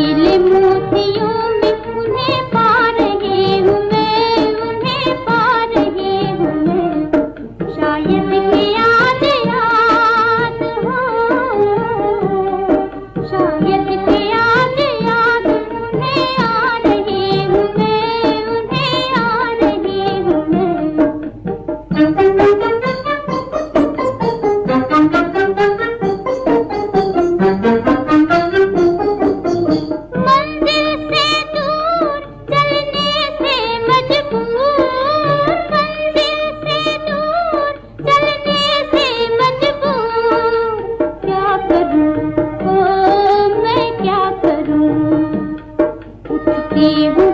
മൂത്തിയോ 一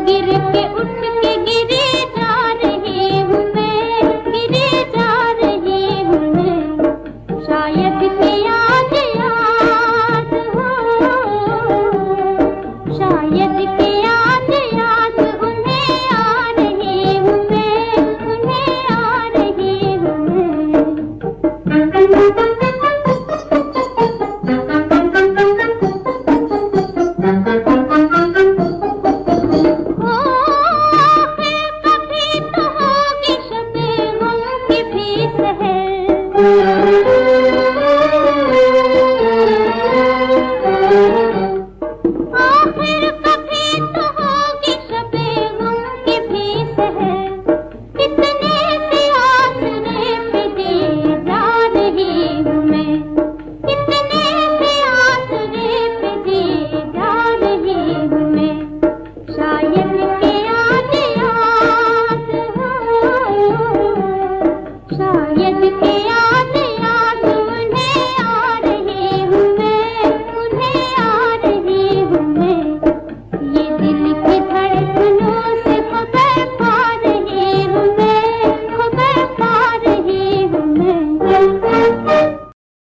también